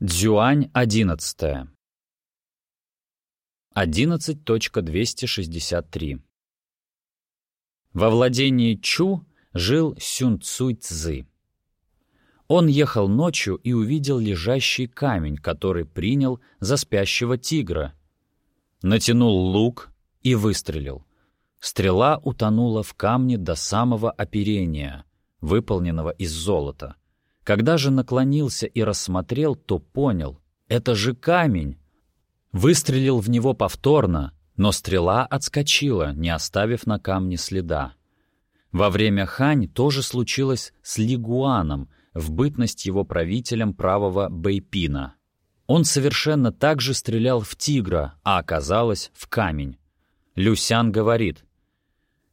Дзюань 11. 11.263 Во владении Чу жил Сюн Цуй Цзы. Он ехал ночью и увидел лежащий камень, который принял за спящего тигра. Натянул лук и выстрелил. Стрела утонула в камне до самого оперения, выполненного из золота. Когда же наклонился и рассмотрел, то понял — это же камень. Выстрелил в него повторно, но стрела отскочила, не оставив на камне следа. Во время Хань тоже случилось с Лигуаном, в бытность его правителем правого Бэйпина. Он совершенно так же стрелял в тигра, а оказалось в камень. Люсян говорит,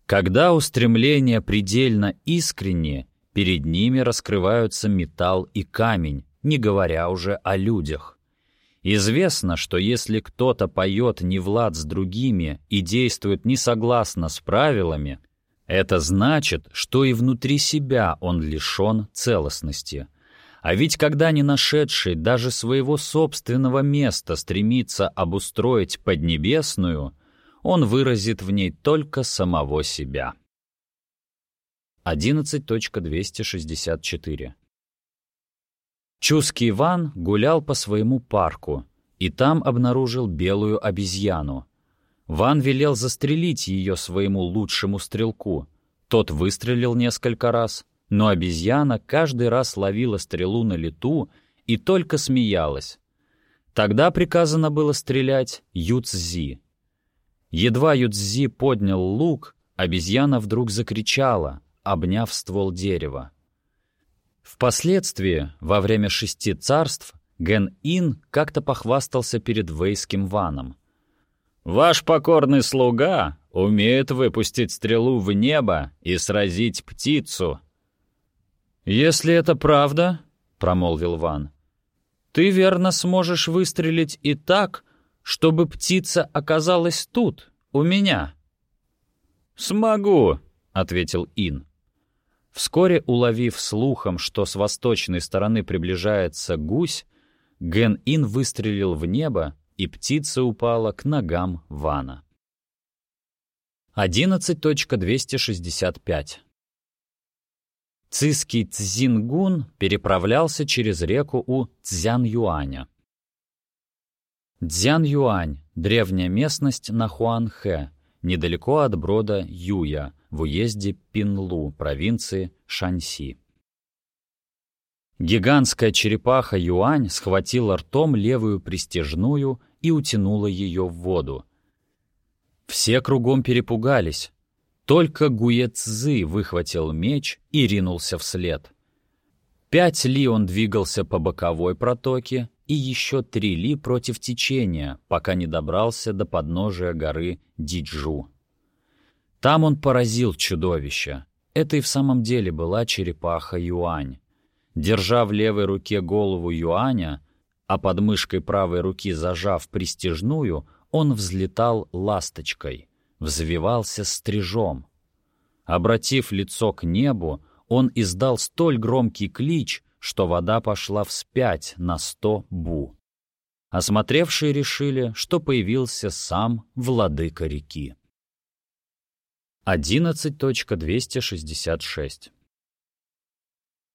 «Когда устремление предельно искреннее, Перед ними раскрываются металл и камень, не говоря уже о людях. Известно, что если кто-то поет не в лад с другими и действует не согласно с правилами, это значит, что и внутри себя он лишен целостности. А ведь когда не нашедший даже своего собственного места стремится обустроить Поднебесную, он выразит в ней только самого себя. 11.264. Чуский Иван гулял по своему парку и там обнаружил белую обезьяну. Ван велел застрелить ее своему лучшему стрелку. Тот выстрелил несколько раз, но обезьяна каждый раз ловила стрелу на лету и только смеялась. Тогда приказано было стрелять Юцзи. Едва Юцзи поднял лук, обезьяна вдруг закричала — обняв ствол дерева. Впоследствии, во время шести царств, Ген-Ин как-то похвастался перед Вейским Ваном. «Ваш покорный слуга умеет выпустить стрелу в небо и сразить птицу». «Если это правда, — промолвил Ван, — ты верно сможешь выстрелить и так, чтобы птица оказалась тут, у меня». «Смогу», — ответил Ин. Вскоре, уловив слухом, что с восточной стороны приближается гусь, Ген-Ин выстрелил в небо, и птица упала к ногам Вана. 11.265 Циский Цзингун переправлялся через реку у Цзян-Юаня. Цзян-Юань — древняя местность на Хуанхэ, недалеко от брода Юя — в уезде Пинлу, провинции Шаньси. Гигантская черепаха Юань схватила ртом левую пристежную и утянула ее в воду. Все кругом перепугались. Только Гуецзы выхватил меч и ринулся вслед. Пять ли он двигался по боковой протоке и еще три ли против течения, пока не добрался до подножия горы Диджу. Там он поразил чудовище. Это и в самом деле была черепаха Юань. Держа в левой руке голову Юаня, а под мышкой правой руки зажав пристежную, он взлетал ласточкой, взвивался стрижом. Обратив лицо к небу, он издал столь громкий клич, что вода пошла вспять на сто бу. Осмотревшие решили, что появился сам владыка реки. 11.266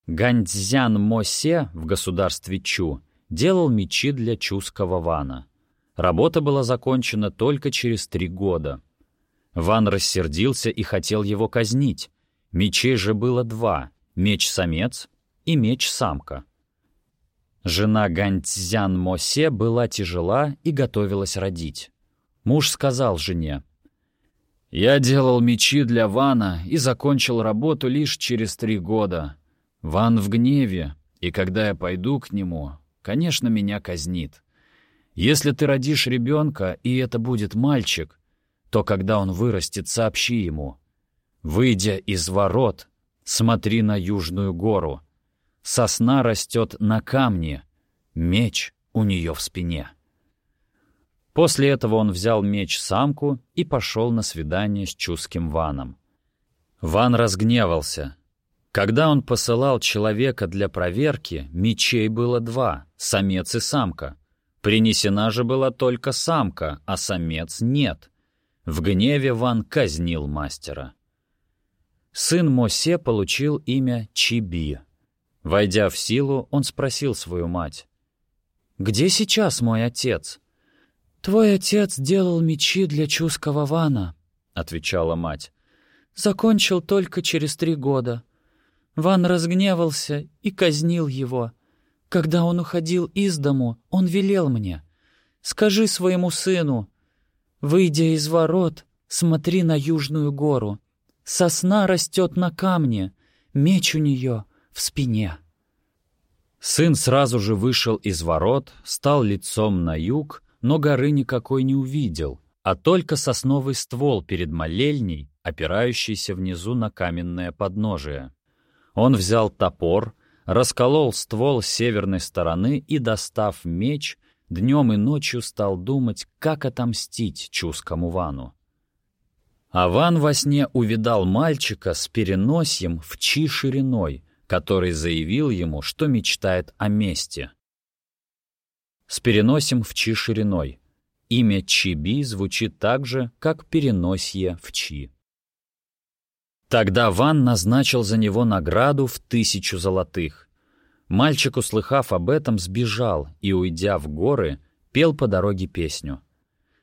Ганьцзян Мосе в государстве Чу делал мечи для чуского вана. Работа была закончена только через три года. Ван рассердился и хотел его казнить. Мечей же было два — меч-самец и меч-самка. Жена Ганьцзян Мосе была тяжела и готовилась родить. Муж сказал жене — я делал мечи для Вана и закончил работу лишь через три года. Ван в гневе, и когда я пойду к нему, конечно, меня казнит. Если ты родишь ребенка, и это будет мальчик, то когда он вырастет, сообщи ему. Выйдя из ворот, смотри на южную гору. Сосна растет на камне, меч у нее в спине. После этого он взял меч-самку и пошел на свидание с Чуским Ваном. Ван разгневался. Когда он посылал человека для проверки, мечей было два — самец и самка. Принесена же была только самка, а самец нет. В гневе Ван казнил мастера. Сын Мосе получил имя Чиби. Войдя в силу, он спросил свою мать. «Где сейчас мой отец?» «Твой отец делал мечи для Чуского Вана», — отвечала мать. «Закончил только через три года. Ван разгневался и казнил его. Когда он уходил из дому, он велел мне. «Скажи своему сыну, выйдя из ворот, смотри на южную гору. Сосна растет на камне, меч у нее в спине». Сын сразу же вышел из ворот, стал лицом на юг, но горы никакой не увидел, а только сосновый ствол перед молельней, опирающийся внизу на каменное подножие. Он взял топор, расколол ствол с северной стороны и, достав меч, днем и ночью стал думать, как отомстить чускому Вану. А Ван во сне увидал мальчика с переносьем в чи шириной, который заявил ему, что мечтает о мести. С переносьем в чи шириной. Имя Чиби звучит так же, как переносье в чи. Тогда Ван назначил за него награду в тысячу золотых. Мальчик, услыхав об этом, сбежал и, уйдя в горы, пел по дороге песню.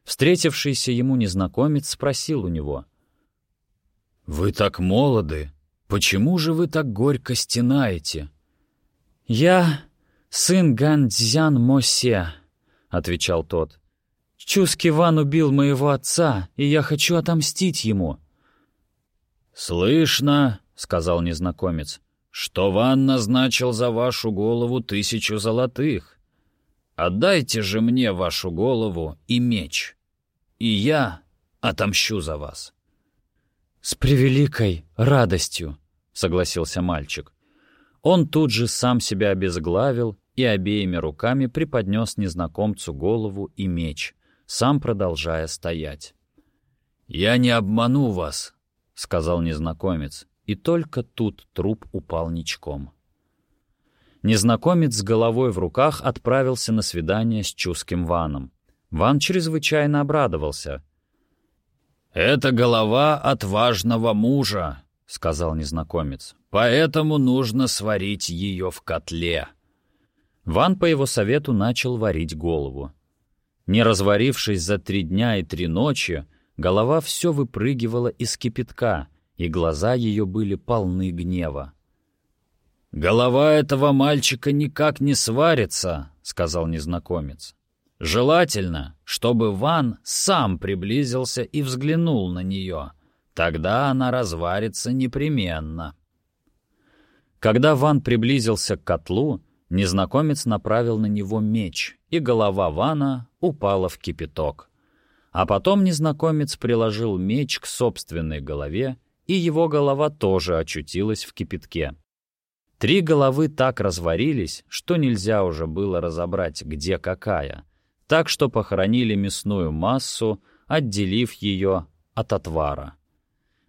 Встретившийся ему незнакомец спросил у него. «Вы так молоды. Почему же вы так горько стенаете?» «Я сын Гандзян Мосе», — отвечал тот. «Чуски Ван убил моего отца, и я хочу отомстить ему». «Слышно», — сказал незнакомец, — «что Ван назначил за вашу голову тысячу золотых. Отдайте же мне вашу голову и меч, и я отомщу за вас». «С превеликой радостью», — согласился мальчик. Он тут же сам себя обезглавил и обеими руками преподнес незнакомцу голову и меч, сам продолжая стоять. «Я не обману вас», — сказал незнакомец, и только тут труп упал ничком. Незнакомец с головой в руках отправился на свидание с Чуским Ваном. Ван чрезвычайно обрадовался. «Это голова отважного мужа», — сказал незнакомец, «поэтому нужно сварить ее в котле». Ван по его совету начал варить голову. Не разварившись за три дня и три ночи, Голова все выпрыгивала из кипятка, и глаза ее были полны гнева. «Голова этого мальчика никак не сварится», — сказал незнакомец. «Желательно, чтобы Ван сам приблизился и взглянул на нее. Тогда она разварится непременно». Когда Ван приблизился к котлу, незнакомец направил на него меч, и голова Вана упала в кипяток. А потом незнакомец приложил меч к собственной голове, и его голова тоже очутилась в кипятке. Три головы так разварились, что нельзя уже было разобрать, где какая, так что похоронили мясную массу, отделив ее от отвара.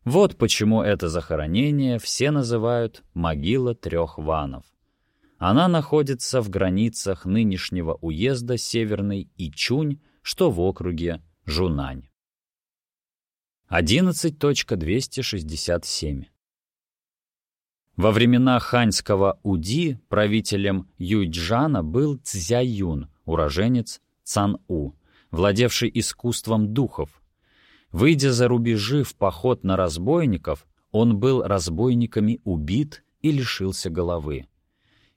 Вот почему это захоронение все называют «могила трех ванов». Она находится в границах нынешнего уезда Северный Ичунь, что в округе Жунань. 11.267 Во времена ханьского Уди правителем Юйджана был Цзяюн, уроженец Цан-У, владевший искусством духов. Выйдя за рубежи в поход на разбойников, он был разбойниками убит и лишился головы.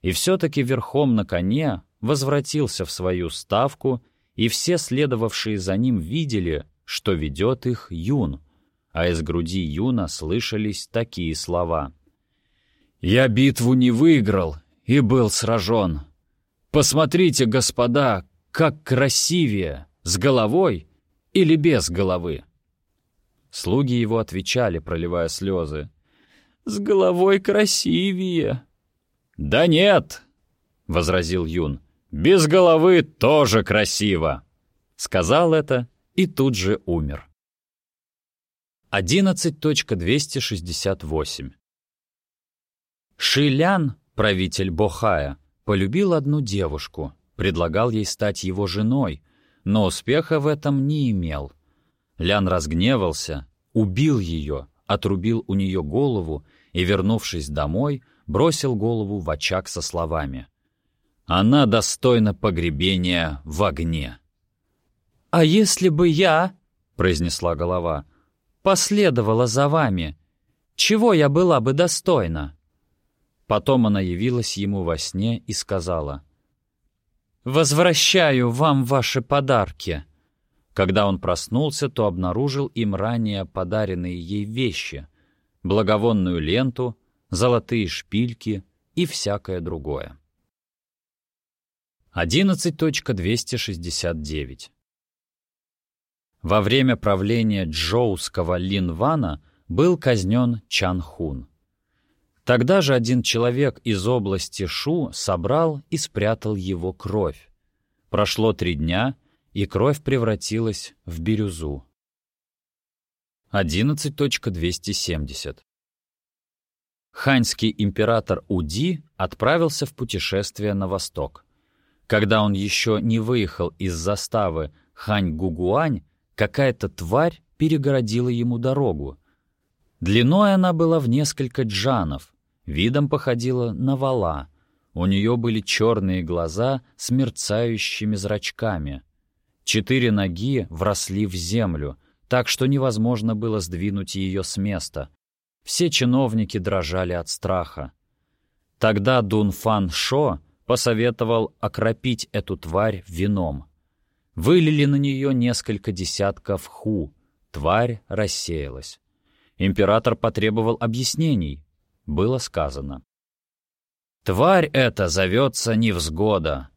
И все-таки верхом на коне возвратился в свою ставку и все следовавшие за ним видели, что ведет их Юн, а из груди Юна слышались такие слова. «Я битву не выиграл и был сражен. Посмотрите, господа, как красивее, с головой или без головы?» Слуги его отвечали, проливая слезы. «С головой красивее». «Да нет!» — возразил Юн. Без головы тоже красиво!» Сказал это и тут же умер. 11.268 Шилян, правитель Бохая, полюбил одну девушку, предлагал ей стать его женой, но успеха в этом не имел. Лян разгневался, убил ее, отрубил у нее голову и, вернувшись домой, бросил голову в очаг со словами «Она достойна погребения в огне». «А если бы я, — произнесла голова, — последовала за вами, чего я была бы достойна?» Потом она явилась ему во сне и сказала «Возвращаю вам ваши подарки». Когда он проснулся, то обнаружил им ранее подаренные ей вещи — благовонную ленту, золотые шпильки и всякое другое. 11.269 Во время правления джоуского Линвана был казнен Чан Хун. Тогда же один человек из области Шу собрал и спрятал его кровь. Прошло три дня, и кровь превратилась в бирюзу. 11.270 Ханьский император Уди отправился в путешествие на восток. Когда он еще не выехал из заставы Хань-Гугуань, какая-то тварь перегородила ему дорогу. Длиной она была в несколько джанов, видом походила на вала. У нее были черные глаза с мерцающими зрачками. Четыре ноги вросли в землю, так что невозможно было сдвинуть ее с места. Все чиновники дрожали от страха. Тогда Дунфан Шо посоветовал окропить эту тварь вином. Вылили на нее несколько десятков ху. Тварь рассеялась. Император потребовал объяснений было сказано. «Тварь эта зовется невзгода.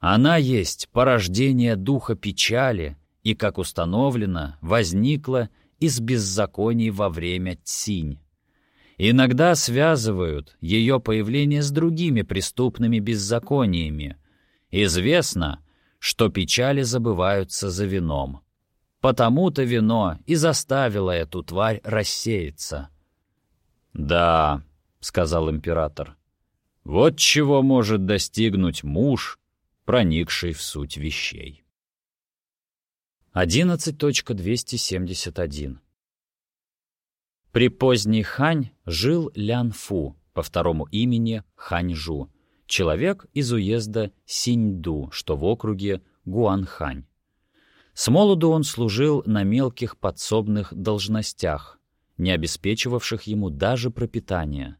Она есть порождение духа печали и, как установлено, возникла из беззаконий во время Цинь. Иногда связывают ее появление с другими преступными беззакониями. Известно, что печали забываются за вином. Потому-то вино и заставило эту тварь рассеяться. «Да», — сказал император, — «вот чего может достигнуть муж, проникший в суть вещей». 11.271 При поздней Хань жил Лян Фу, по второму имени Ханьжу, человек из уезда Синьду, что в округе Гуанхань. С молоду он служил на мелких подсобных должностях, не обеспечивавших ему даже пропитание.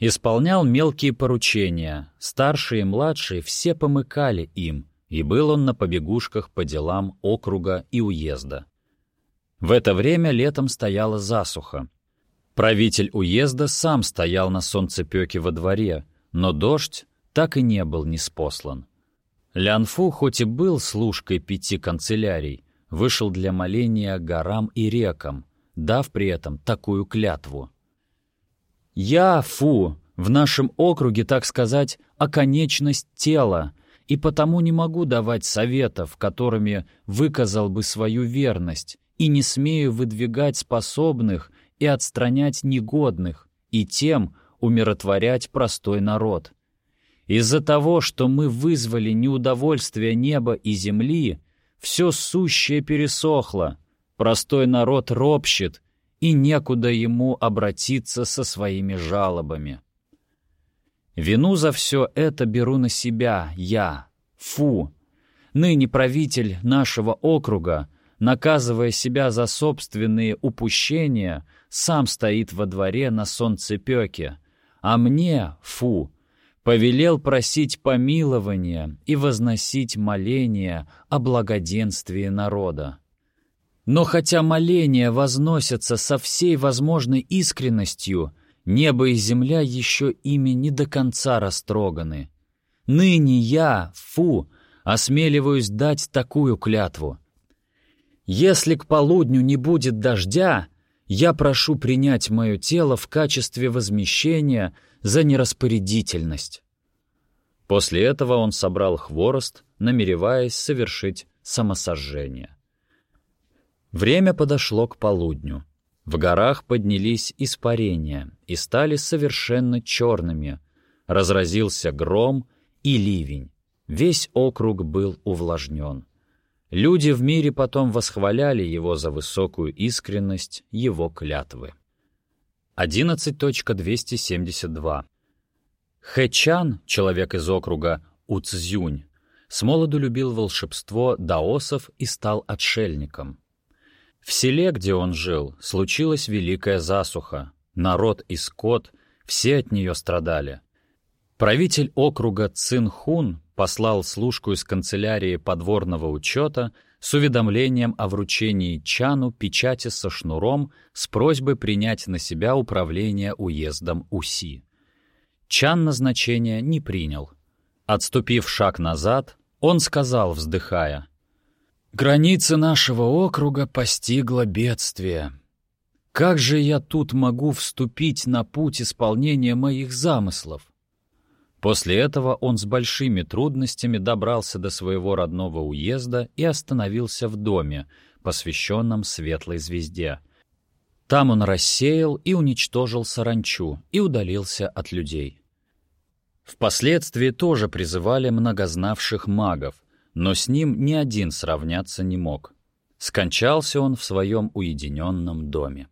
Исполнял мелкие поручения, старшие и младшие все помыкали им, и был он на побегушках по делам округа и уезда. В это время летом стояла засуха. Правитель уезда сам стоял на солнцепёке во дворе, но дождь так и не был неспослан. Лянфу, хоть и был служкой пяти канцелярий, вышел для моления горам и рекам, дав при этом такую клятву. «Я, Фу, в нашем округе, так сказать, оконечность тела, и потому не могу давать советов, которыми выказал бы свою верность, и не смею выдвигать способных и отстранять негодных, и тем умиротворять простой народ. Из-за того, что мы вызвали неудовольствие неба и земли, все сущее пересохло, Простой народ ропщет, и некуда ему обратиться со своими жалобами. Вину за все это беру на себя я, Фу, ныне правитель нашего округа, наказывая себя за собственные упущения, сам стоит во дворе на солнцепеке, а мне, Фу, повелел просить помилования и возносить моления о благоденствии народа. Но хотя моления возносятся со всей возможной искренностью, небо и земля еще ими не до конца растроганы. Ныне я, фу, осмеливаюсь дать такую клятву. Если к полудню не будет дождя, я прошу принять мое тело в качестве возмещения за нераспорядительность. После этого он собрал хворост, намереваясь совершить самосожжение. Время подошло к полудню. В горах поднялись испарения и стали совершенно черными. Разразился гром и ливень. Весь округ был увлажнен. Люди в мире потом восхваляли его за высокую искренность его клятвы. 11.272 Хэчан, человек из округа Уцзюнь, с молоду любил волшебство даосов и стал отшельником. В селе, где он жил, случилась великая засуха. Народ и скот, все от нее страдали. Правитель округа Цинхун послал служку из канцелярии подворного учета с уведомлением о вручении Чану печати со шнуром с просьбой принять на себя управление уездом Уси. Чан назначения не принял. Отступив шаг назад, он сказал, вздыхая, «Границы нашего округа постигло бедствие. Как же я тут могу вступить на путь исполнения моих замыслов?» После этого он с большими трудностями добрался до своего родного уезда и остановился в доме, посвященном Светлой Звезде. Там он рассеял и уничтожил саранчу и удалился от людей. Впоследствии тоже призывали многознавших магов, но с ним ни один сравняться не мог. Скончался он в своем уединенном доме.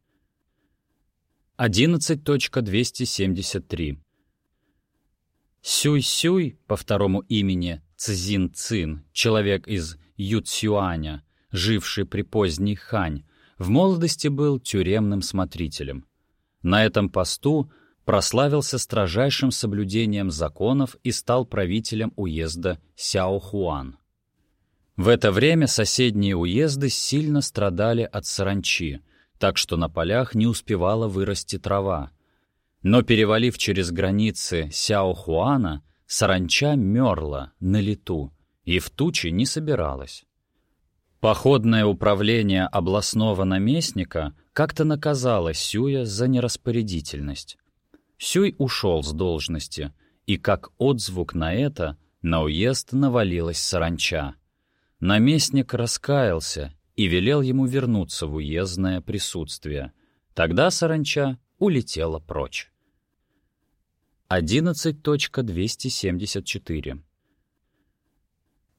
11.273 Сюй-Сюй, по второму имени Цзин-Цин, человек из Юцюаня, живший при поздней Хань, в молодости был тюремным смотрителем. На этом посту прославился строжайшим соблюдением законов и стал правителем уезда Сяохуан. В это время соседние уезды сильно страдали от саранчи, так что на полях не успевала вырасти трава, но, перевалив через границы Сяохуана, саранча мерла на лету и в тучи не собиралась. Походное управление областного наместника как-то наказало Сюя за нераспорядительность. Сюй ушел с должности, и как отзвук на это на уезд навалилась саранча. Наместник раскаялся и велел ему вернуться в уездное присутствие. Тогда саранча улетела прочь. 11.274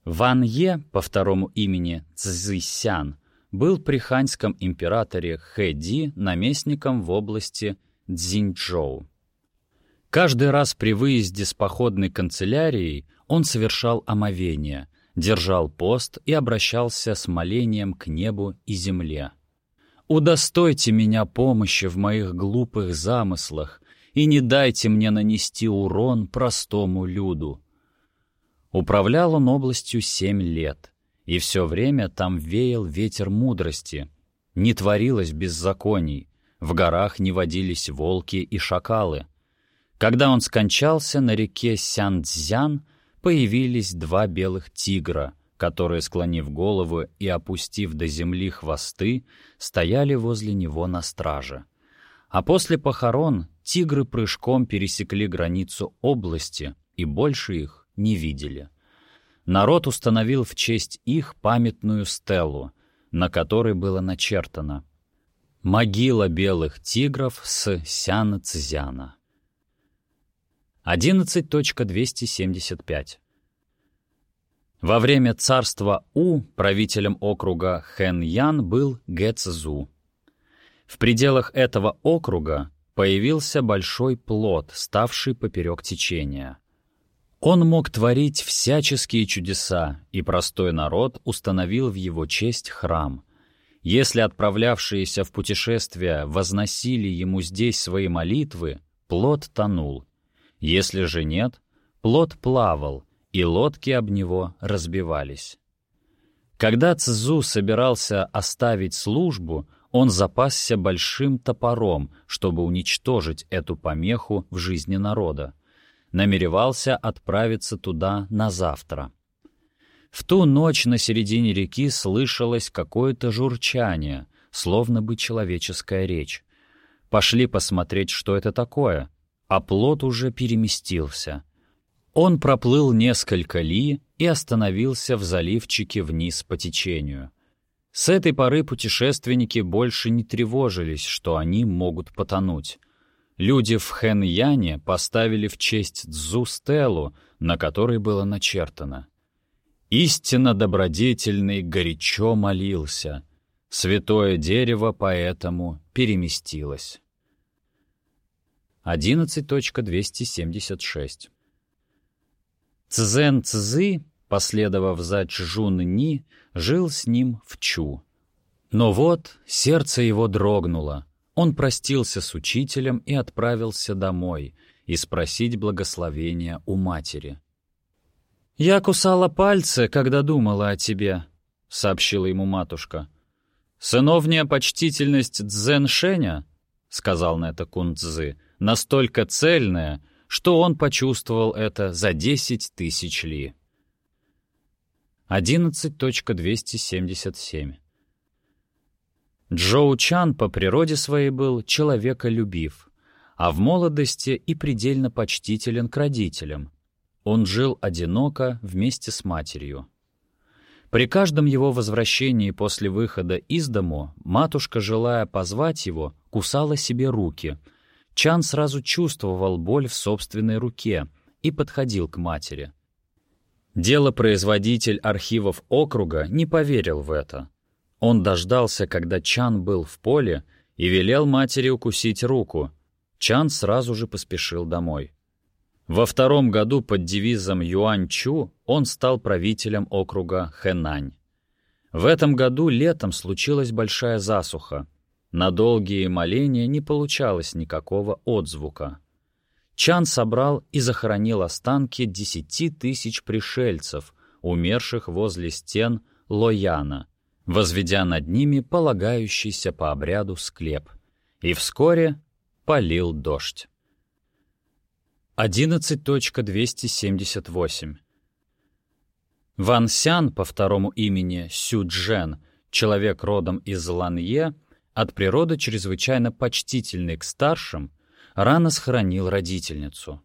Ван Е, по второму имени Цзисян, был при ханьском императоре Хэди наместником в области Цзиньчжоу. Каждый раз при выезде с походной канцелярией он совершал омовение, держал пост и обращался с молением к небу и земле. «Удостойте меня помощи в моих глупых замыслах, и не дайте мне нанести урон простому люду». Управлял он областью семь лет, и все время там веял ветер мудрости. Не творилось беззаконий, в горах не водились волки и шакалы. Когда он скончался, на реке Сянцзян появились два белых тигра, которые, склонив голову и опустив до земли хвосты, стояли возле него на страже. А после похорон тигры прыжком пересекли границу области и больше их не видели. Народ установил в честь их памятную стелу, на которой было начертано «Могила белых тигров с Сяна-Цзяна». 11.275 Во время царства У правителем округа Хэн-Ян был Гэцзу. В пределах этого округа появился большой плод, ставший поперек течения. Он мог творить всяческие чудеса, и простой народ установил в его честь храм. Если отправлявшиеся в путешествие возносили ему здесь свои молитвы, плод тонул. Если же нет, плод плавал, и лодки об него разбивались. Когда Цзу собирался оставить службу, он запасся большим топором, чтобы уничтожить эту помеху в жизни народа. Намеревался отправиться туда на завтра. В ту ночь на середине реки слышалось какое-то журчание, словно бы человеческая речь. Пошли посмотреть, что это такое, а плот уже переместился. Он проплыл несколько ли и остановился в заливчике вниз по течению — с этой поры путешественники больше не тревожились, что они могут потонуть. люди в Хэньяне поставили в честь Цзу стелу, на которой было начертано «Истинно добродетельный горячо молился, святое дерево поэтому переместилось». 11.276 Цзэн Цзы, последовав за Чжун Ни, жил с ним в Чу. Но вот сердце его дрогнуло. Он простился с учителем и отправился домой и спросить благословения у матери. «Я кусала пальцы, когда думала о тебе», — сообщила ему матушка. «Сыновняя почтительность Цзэншэня», — сказал на это Кунцзы, — «настолько цельная, что он почувствовал это за десять тысяч ли». 11.277 Джоу Чан по природе своей был человеколюбив, а в молодости и предельно почтителен к родителям. Он жил одиноко вместе с матерью. При каждом его возвращении после выхода из дому матушка, желая позвать его, кусала себе руки. Чан сразу чувствовал боль в собственной руке и подходил к матери. Делопроизводитель архивов округа не поверил в это. Он дождался, когда Чан был в поле, и велел матери укусить руку. Чан сразу же поспешил домой. Во втором году под девизом Юань-Чу он стал правителем округа Хэнань. В этом году летом случилась большая засуха. На долгие моления не получалось никакого отзвука. Чан собрал и захоронил останки десяти тысяч пришельцев, умерших возле стен Лояна, возведя над ними полагающийся по обряду склеп, и вскоре полил дождь. 11.278 Ван Сян по второму имени Сю Джен, человек родом из Ланье, от природы чрезвычайно почтительный к старшим, рано схоронил родительницу.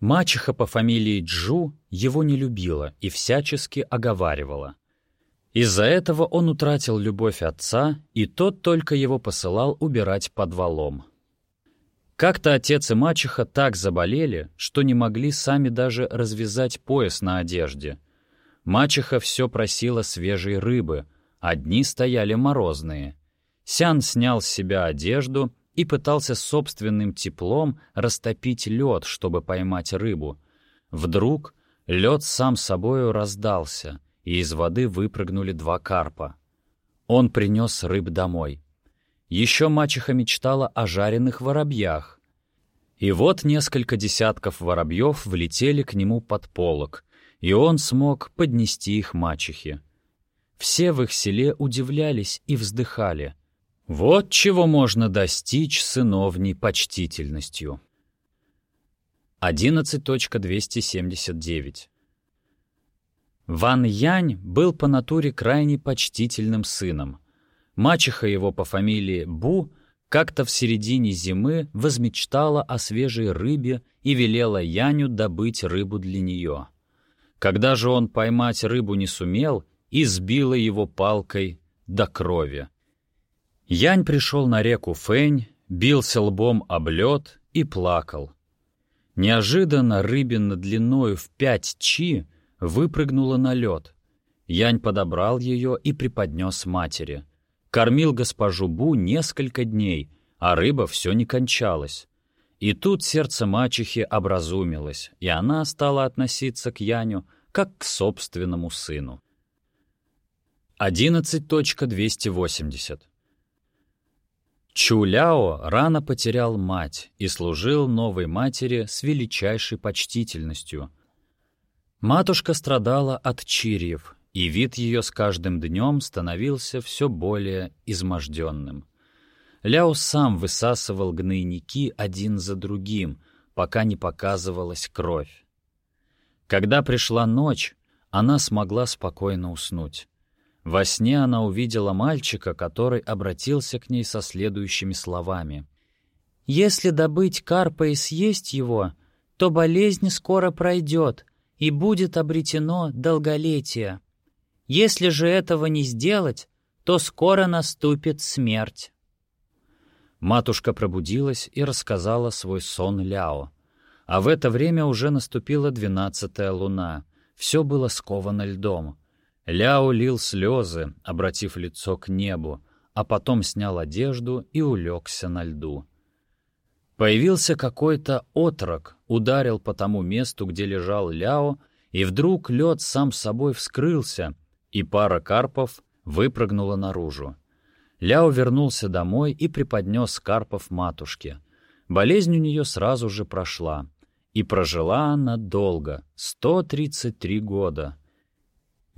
Мачеха по фамилии Джу его не любила и всячески оговаривала — из-за этого он утратил любовь отца, и тот только его посылал убирать под валом. Как-то отец и мачеха так заболели, что не могли сами даже развязать пояс на одежде. Мачеха все просила свежей рыбы, а дни стояли морозные. Сян снял с себя одежду и пытался собственным теплом растопить лед, чтобы поймать рыбу. Вдруг лед сам собою раздался — и из воды выпрыгнули два карпа. Он принес рыб домой. Еще мачеха мечтала о жареных воробьях. И вот несколько десятков воробьев влетели к нему под полок, и он смог поднести их мачехе. Все в их селе удивлялись и вздыхали. Вот чего можно достичь сыновней почтительностью. 11.279 Ван Янь был по натуре крайне почтительным сыном. Мачеха его по фамилии Бу как-то в середине зимы возмечтала о свежей рыбе и велела Яню добыть рыбу для нее. Когда же он поймать рыбу не сумел, избила его палкой до крови. Янь пришел на реку Фэнь, бился лбом об лед и плакал. Неожиданно рыбина длиною в пять чи — выпрыгнула на лед. Янь подобрал ее и преподнес матери. Кормил госпожу Бу несколько дней, а рыба все не кончалась. И тут сердце мачехи образумилось, и она стала относиться к Яню как к собственному сыну. 11.280 Чуляо рано потерял мать и служил новой матери с величайшей почтительностью — Матушка страдала от чирьев, и вид ее с каждым днем становился все более изможденным. Ляо сам высасывал гнойники один за другим, пока не показывалась кровь. Когда пришла ночь, она смогла спокойно уснуть. Во сне она увидела мальчика, который обратился к ней со следующими словами. «Если добыть карпа и съесть его, то болезнь скоро пройдет, и будет обретено долголетие. Если же этого не сделать, то скоро наступит смерть. Матушка пробудилась и рассказала свой сон Ляо. А в это время уже наступила двенадцатая луна. Все было сковано льдом. Ляо лил слезы, обратив лицо к небу, а потом снял одежду и улегся на льду. Появился какой-то отрок, ударил по тому месту, где лежал Ляо, и вдруг лед сам собой вскрылся, и пара карпов выпрыгнула наружу. Ляо вернулся домой и преподнес карпов матушке. Болезнь у нее сразу же прошла. И прожила она долго, 133 года.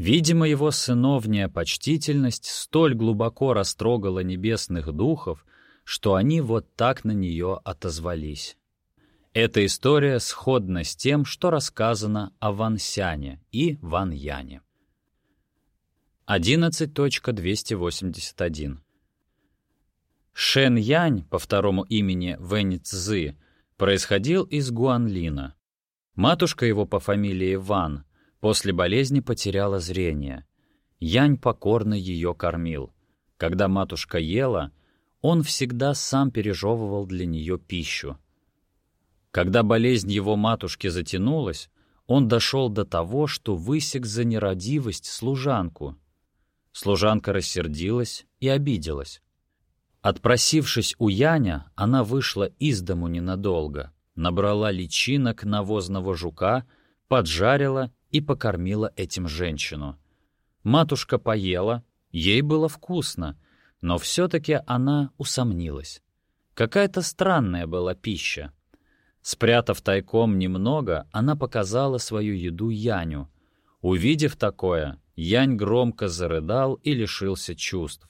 Видимо, его сыновняя почтительность столь глубоко растрогала небесных духов, что они вот так на нее отозвались. Эта история сходна с тем, что рассказано о Ван Сяне и Ван Яне. 11.281 Шен Янь, по второму имени Вэнь Цзы, происходил из Гуанлина. Матушка его по фамилии Ван после болезни потеряла зрение. Янь покорно ее кормил. Когда матушка ела, он всегда сам пережевывал для нее пищу. Когда болезнь его матушки затянулась, он дошел до того, что высек за нерадивость служанку. Служанка рассердилась и обиделась. Отпросившись у Яня, она вышла из дому ненадолго, набрала личинок навозного жука, поджарила и покормила этим женщину. Матушка поела, ей было вкусно, но все-таки она усомнилась. Какая-то странная была пища. Спрятав тайком немного, она показала свою еду Яню. Увидев такое, Янь громко зарыдал и лишился чувств.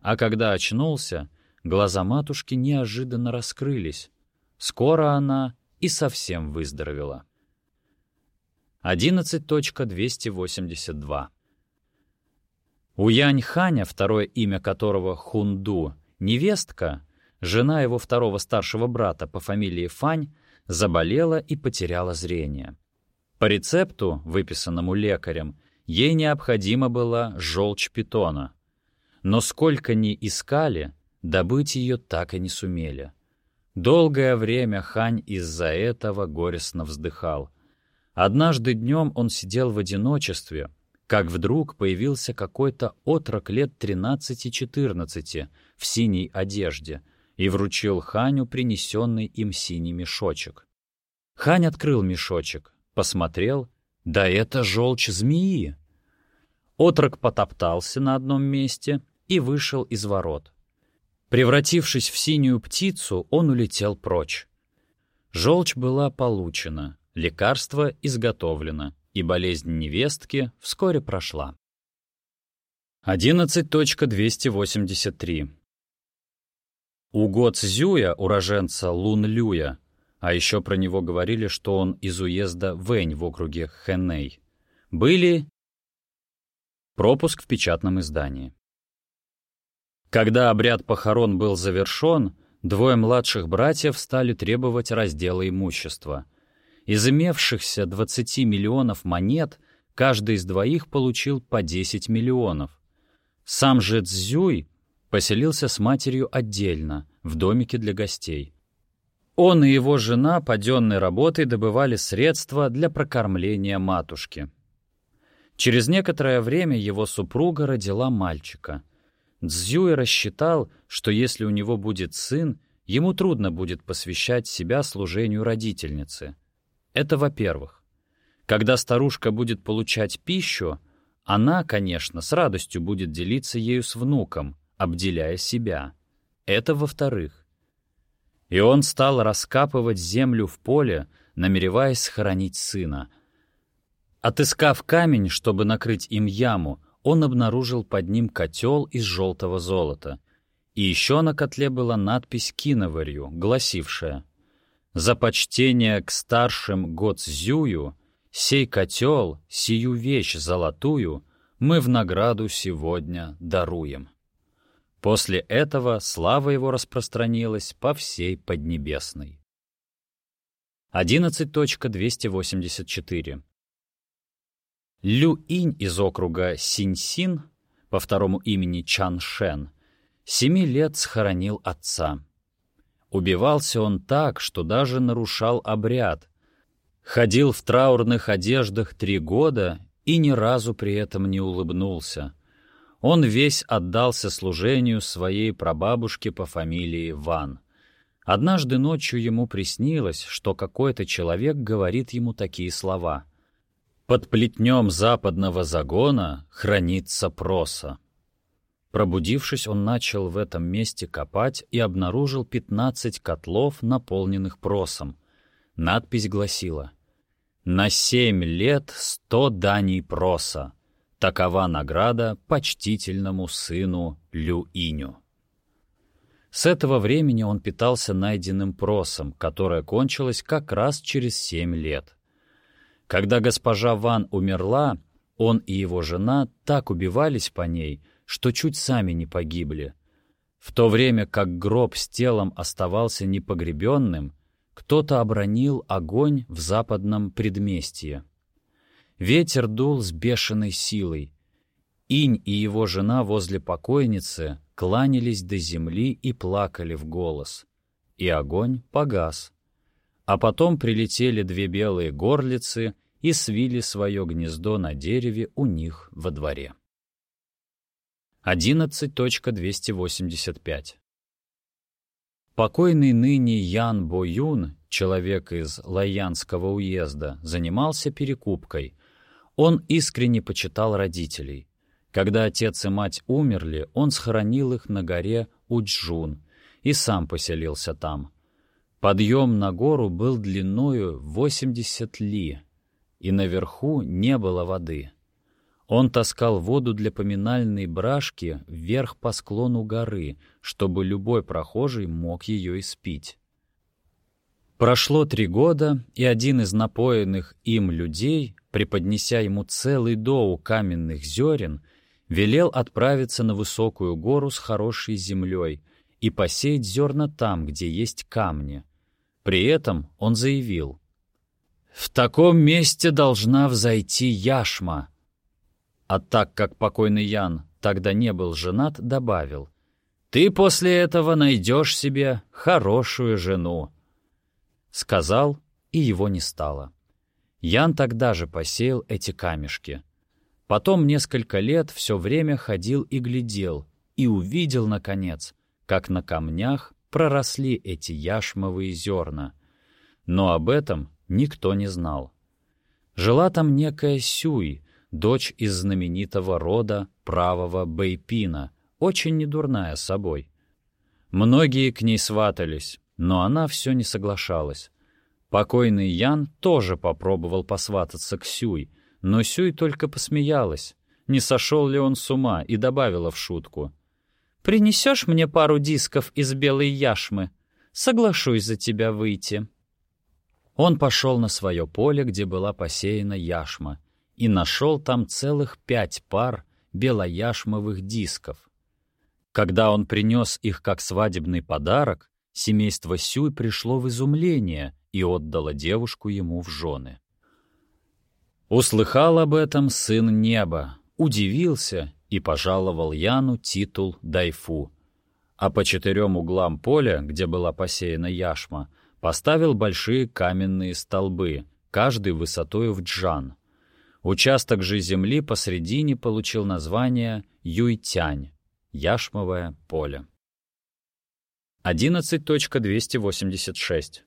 А когда очнулся, глаза матушки неожиданно раскрылись. Скоро она и совсем выздоровела. 11.282 У Янь-Ханя, второе имя которого Хунду, невестка, жена его второго старшего брата по фамилии Фань, заболела и потеряла зрение. По рецепту, выписанному лекарем, ей необходима была желчь питона. Но сколько ни искали, добыть ее так и не сумели. Долгое время Хань из-за этого горестно вздыхал. Однажды днем он сидел в одиночестве, как вдруг появился какой-то отрок лет 13-14 в синей одежде и вручил Ханю принесенный им синий мешочек. Хань открыл мешочек, посмотрел, да это желчь змеи. Отрок потоптался на одном месте и вышел из ворот. Превратившись в синюю птицу, он улетел прочь. Желчь была получена, лекарство изготовлено, и болезнь невестки вскоре прошла. 11.283 У Го Цзюя, уроженца Лун-Люя, а еще про него говорили, что он из уезда Вэнь в округе Хэнэй, были пропуск в печатном издании. Когда обряд похорон был завершен, двое младших братьев стали требовать раздела имущества. Из имевшихся 20 миллионов монет каждый из двоих получил по 10 миллионов. Сам же Цзюй поселился с матерью отдельно, в домике для гостей. Он и его жена паденной работой добывали средства для прокормления матушки. Через некоторое время его супруга родила мальчика — Цзюй рассчитал, что если у него будет сын, ему трудно будет посвящать себя служению родительницы. Это во-первых. Когда старушка будет получать пищу, она, конечно, с радостью будет делиться ею с внуком, обделяя себя. Это во-вторых. И он стал раскапывать землю в поле, намереваясь схоронить сына. Отыскав камень, чтобы накрыть им яму, он обнаружил под ним котел из желтого золота. И еще на котле была надпись киноварью, гласившая «За почтение к старшим Гоцзюю, сей котел, сию вещь золотую, мы в награду сегодня даруем». После этого слава его распространилась по всей Поднебесной. 11.284 Лю-инь из округа Синь-Син, по второму имени Чан Шен, семи лет схоронил отца. Убивался он так, что даже нарушал обряд. Ходил в траурных одеждах три года и ни разу при этом не улыбнулся. Он весь отдался служению своей прабабушке по фамилии Ван. Однажды ночью ему приснилось, что какой-то человек говорит ему такие слова. «Под плетнем западного загона хранится проса». Пробудившись, он начал в этом месте копать и обнаружил 15 котлов, наполненных просом. Надпись гласила «На семь лет сто даний проса. Такова награда почтительному сыну Люиню». С этого времени он питался найденным просом, которое кончилось как раз через семь лет. Когда госпожа Ван умерла, он и его жена так убивались по ней, что чуть сами не погибли. В то время как гроб с телом оставался непогребенным, кто-то обронил огонь в западном предместье. Ветер дул с бешеной силой. Инь и его жена возле покойницы кланялись до земли и плакали в голос. И огонь погас. А потом прилетели две белые горлицы и свили свое гнездо на дереве у них во дворе. 11.285 Покойный ныне Ян Бо Юн, человек из Лаянского уезда, занимался перекупкой. Он искренне почитал родителей. Когда отец и мать умерли, он схоронил их на горе Уджун и сам поселился там. Подъем на гору был длиною 80 ли, и наверху не было воды. Он таскал воду для поминальной брашки вверх по склону горы, чтобы любой прохожий мог ее испить. Прошло три года, и один из напоенных им людей, преподнеся ему целый доу каменных зерен, велел отправиться на высокую гору с хорошей землей и посеять зерна там, где есть камни. При этом он заявил, «В таком месте должна взойти яшма». А так как покойный Ян тогда не был женат, добавил, «Ты после этого найдешь себе хорошую жену». Сказал, и его не стало. Ян тогда же посеял эти камешки — Потом несколько лет все время ходил и глядел, и увидел, наконец, как на камнях проросли эти яшмовые зерна. Но об этом никто не знал. Жила там некая Сюй, дочь из знаменитого рода правого Бэйпина, очень недурная собой. Многие к ней сватались, но она все не соглашалась. Покойный Ян тоже попробовал посвататься к Сюй — но Сюй только посмеялась, не сошел ли он с ума, и добавила в шутку. «Принесешь мне пару дисков из белой яшмы? Соглашусь за тебя выйти». Он пошел на свое поле, где была посеяна яшма, и нашел там целых пять пар белояшмовых дисков. Когда он принес их как свадебный подарок, семейство Сюй пришло в изумление и отдало девушку ему в жены. Услыхал об этом сын неба, удивился и пожаловал Яну титул Дайфу. А по четырем углам поля, где была посеяна яшма, поставил большие каменные столбы, каждый высотою в джан. Участок же земли посредине получил название Юйтянь, яшмовое поле. 11.286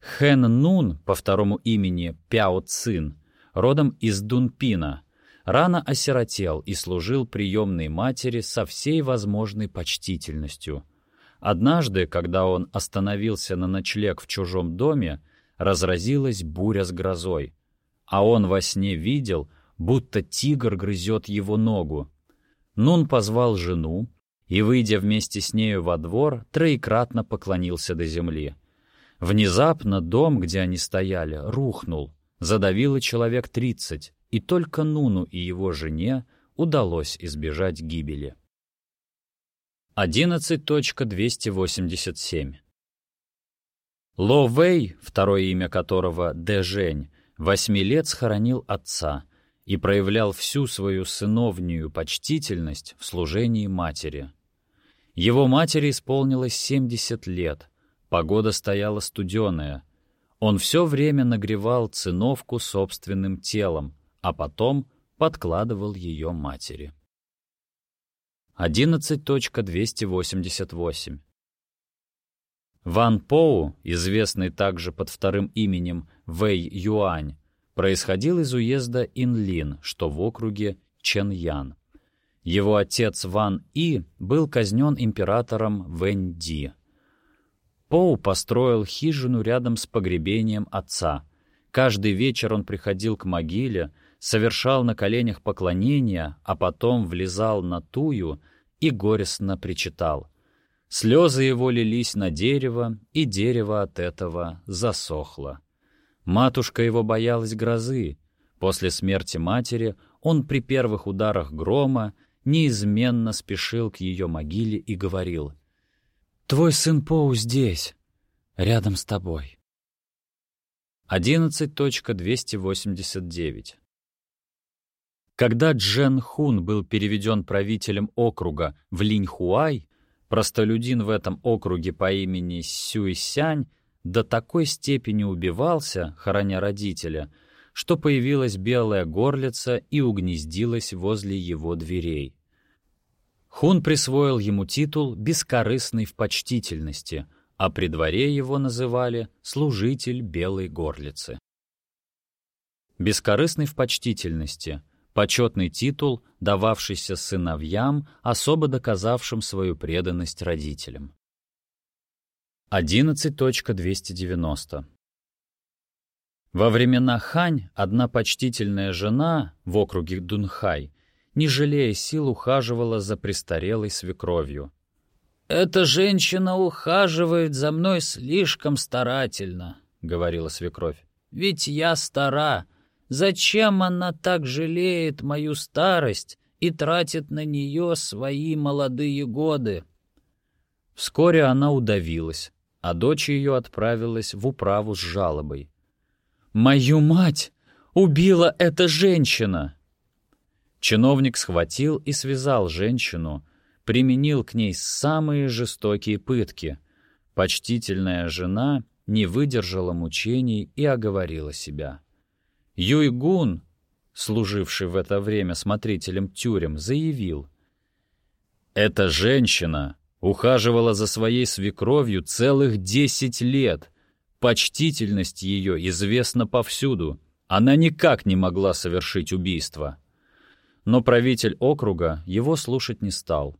Хэн Нун, по второму имени Пяо Цин, родом из Дунпина, рано осиротел и служил приемной матери со всей возможной почтительностью. Однажды, когда он остановился на ночлег в чужом доме, разразилась буря с грозой, а он во сне видел, будто тигр грызет его ногу. Нун позвал жену и, выйдя вместе с нею во двор, троекратно поклонился до земли. Внезапно дом, где они стояли, рухнул, задавило человек тридцать, и только Нуну и его жене удалось избежать гибели. 11.287 Ло Вэй, второе имя которого Дэжень, восьми лет схоронил отца и проявлял всю свою сыновнюю почтительность в служении матери. Его матери исполнилось 70 лет. Погода стояла студеная. Он все время нагревал циновку собственным телом, а потом подкладывал ее матери. 11.288 Ван Поу, известный также под вторым именем Вэй Юань, происходил из уезда Инлин, что в округе Ченьян. Его отец Ван И был казнен императором Вэнь Ди. Поу построил хижину рядом с погребением отца. Каждый вечер он приходил к могиле, совершал на коленях поклонения, а потом влезал на тую и горестно причитал. Слезы его лились на дерево, и дерево от этого засохло. Матушка его боялась грозы. После смерти матери он при первых ударах грома неизменно спешил к ее могиле и говорил «Твой сын Поу здесь, рядом с тобой». 11.289 Когда Джен Хун был переведен правителем округа в Линьхуай, простолюдин в этом округе по имени Сюйсянь до такой степени убивался, хороня родителя, что появилась белая горлица и угнездилась возле его дверей. Хун присвоил ему титул «бескорыстный в почтительности», а при дворе его называли «служитель белой горлицы». Бескорыстный в почтительности — почетный титул, дававшийся сыновьям, особо доказавшим свою преданность родителям. 11.290 Во времена Хань одна почтительная жена в округе Дунхай, не жалея сил, ухаживала за престарелой свекровью. «Эта женщина ухаживает за мной слишком старательно», — говорила свекровь. «Ведь я стара. Зачем она так жалеет мою старость и тратит на нее свои молодые годы?» Вскоре она удавилась а дочь ее отправилась в управу с жалобой. «Мою мать убила эта женщина!» Чиновник схватил и связал женщину, применил к ней самые жестокие пытки. Почтительная жена не выдержала мучений и оговорила себя. Юйгун, служивший в это время смотрителем тюрем, заявил, «Эта женщина Ухаживала за своей свекровью целых десять лет. Почтительность ее известна повсюду. Она никак не могла совершить убийство. Но правитель округа его слушать не стал.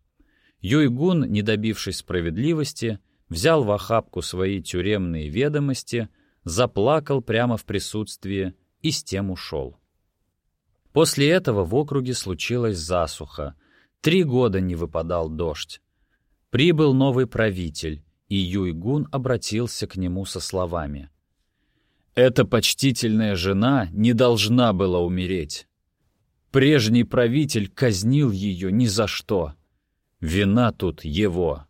Юйгун, не добившись справедливости, взял в охапку свои тюремные ведомости, заплакал прямо в присутствии и с тем ушел. После этого в округе случилась засуха. Три года не выпадал дождь. Прибыл новый правитель, и Юйгун обратился к нему со словами. «Эта почтительная жена не должна была умереть. Прежний правитель казнил ее ни за что. Вина тут его».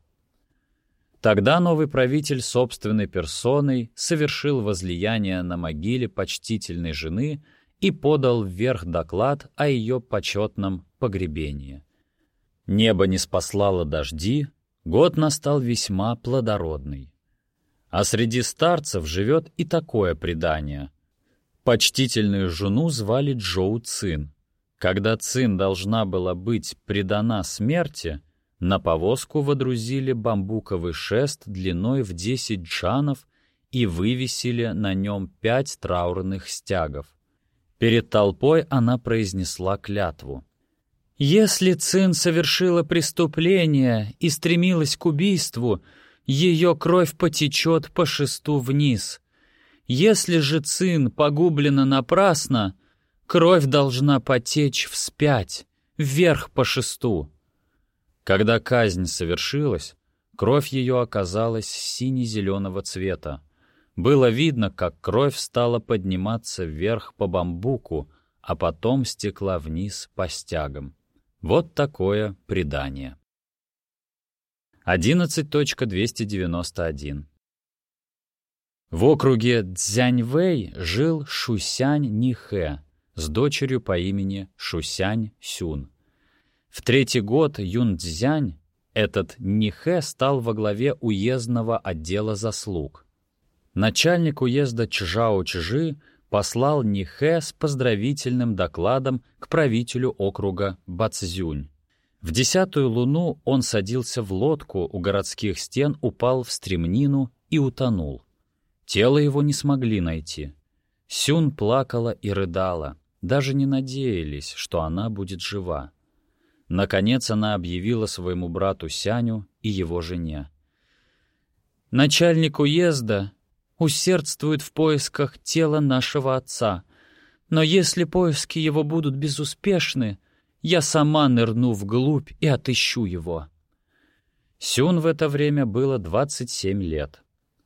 Тогда новый правитель собственной персоной совершил возлияние на могиле почтительной жены и подал вверх доклад о ее почетном погребении. Небо не спаслало дожди, Год настал весьма плодородный. А среди старцев живет и такое предание. Почтительную жену звали Джоу Цин. Когда Цин должна была быть предана смерти, на повозку водрузили бамбуковый шест длиной в 10 джанов и вывесили на нем пять траурных стягов. Перед толпой она произнесла клятву. Если Цин совершила преступление и стремилась к убийству, ее кровь потечет по шесту вниз. Если же Цин погублена напрасно, кровь должна потечь вспять, вверх по шесту. Когда казнь совершилась, кровь ее оказалась сине-зеленого цвета. Было видно, как кровь стала подниматься вверх по бамбуку, а потом стекла вниз по стягам. Вот такое предание. 11.291 В округе Цзяньвэй жил Шусянь Нихэ с дочерью по имени Шусянь Сюн. В третий год Юн Цзянь, Этот Нихе стал во главе уездного отдела заслуг. Начальник уезда Чжао-Чжи послал Нихе с поздравительным докладом к правителю округа Бацзюнь. В десятую луну он садился в лодку у городских стен, упал в стремнину и утонул. Тело его не смогли найти. Сюн плакала и рыдала, даже не надеялись, что она будет жива. Наконец она объявила своему брату Сяню и его жене. «Начальник уезда усердствует в поисках тела нашего отца. Но если поиски его будут безуспешны, я сама нырну вглубь и отыщу его». Сюн в это время было 27 лет.